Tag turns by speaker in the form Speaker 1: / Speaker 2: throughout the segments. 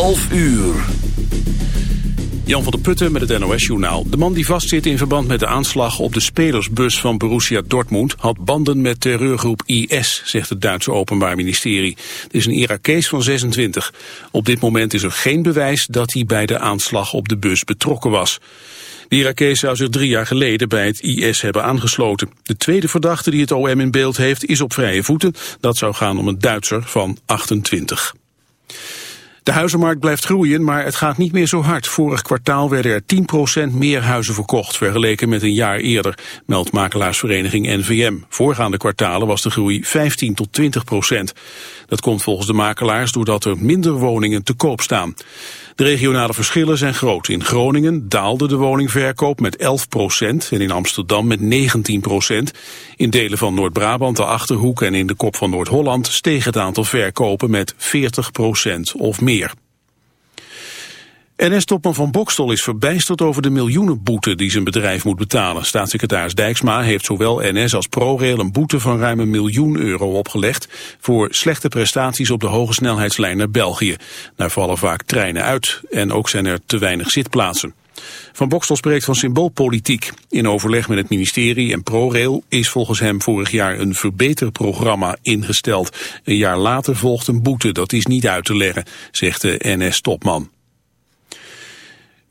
Speaker 1: 11 uur. Jan van der Putten met het NOS-journaal. De man die vastzit in verband met de aanslag op de spelersbus van Borussia Dortmund... had banden met terreurgroep IS, zegt het Duitse Openbaar Ministerie. Het is een Irakees van 26. Op dit moment is er geen bewijs dat hij bij de aanslag op de bus betrokken was. De Irakees zou zich drie jaar geleden bij het IS hebben aangesloten. De tweede verdachte die het OM in beeld heeft is op vrije voeten. Dat zou gaan om een Duitser van 28. De huizenmarkt blijft groeien, maar het gaat niet meer zo hard. Vorig kwartaal werden er 10% meer huizen verkocht, vergeleken met een jaar eerder, meldt makelaarsvereniging NVM. Voorgaande kwartalen was de groei 15 tot 20%. Dat komt volgens de makelaars doordat er minder woningen te koop staan. De regionale verschillen zijn groot. In Groningen daalde de woningverkoop met 11% en in Amsterdam met 19% In delen van Noord-Brabant, de Achterhoek en in de kop van Noord-Holland steeg het aantal verkopen met 40% of meer. NS-topman Van Bokstel is verbijsterd over de miljoenenboete die zijn bedrijf moet betalen. Staatssecretaris Dijksma heeft zowel NS als ProRail een boete van ruim een miljoen euro opgelegd voor slechte prestaties op de hoge snelheidslijn naar België. Daar vallen vaak treinen uit en ook zijn er te weinig zitplaatsen. Van Bokstel spreekt van symboolpolitiek. In overleg met het ministerie en ProRail is volgens hem vorig jaar een verbeterprogramma ingesteld. Een jaar later volgt een boete, dat is niet uit te leggen, zegt de NS-topman.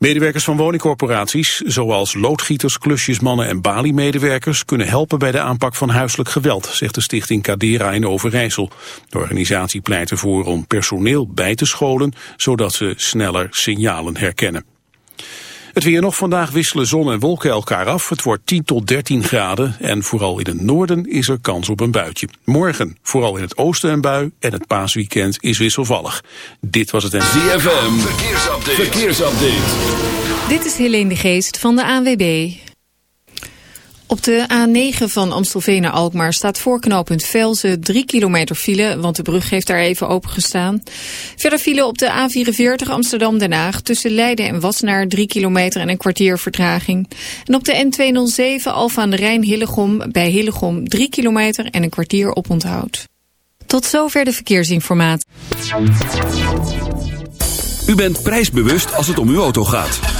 Speaker 1: Medewerkers van woningcorporaties, zoals loodgieters, klusjesmannen en baliemedewerkers, kunnen helpen bij de aanpak van huiselijk geweld, zegt de stichting Cadera in Overijssel. De organisatie pleit ervoor om personeel bij te scholen, zodat ze sneller signalen herkennen. Het weer nog vandaag wisselen zon en wolken elkaar af. Het wordt 10 tot 13 graden en vooral in het noorden is er kans op een buitje. Morgen vooral in het oosten een bui en het paasweekend is wisselvallig. Dit was het en
Speaker 2: ZFM. Verkeersupdate. Verkeersupdate.
Speaker 3: Dit is Helene de Geest van de ANWB. Op de A9 van Amstelveen naar Alkmaar staat voor knooppunt Velzen 3 kilometer file, want de brug heeft daar even opengestaan. Verder file op de A44 Amsterdam-Den Haag tussen Leiden en Wassenaar 3 kilometer en een kwartier vertraging. En op de N207 Alfa aan de Rijn-Hillegom bij Hillegom 3 kilometer en een kwartier op onthoud. Tot zover de verkeersinformatie.
Speaker 4: U bent prijsbewust als het om uw auto gaat.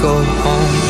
Speaker 5: go home.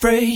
Speaker 6: free.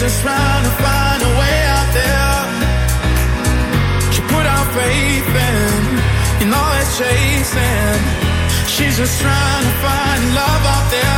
Speaker 7: just trying to find a way out there. She put out faith in, you know it's chasing. She's just trying to find love out there.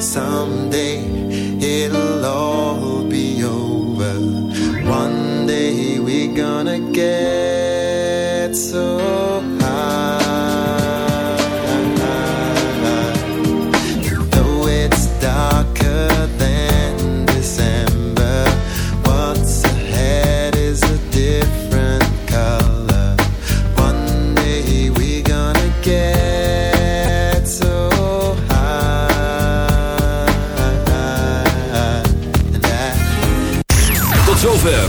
Speaker 8: someday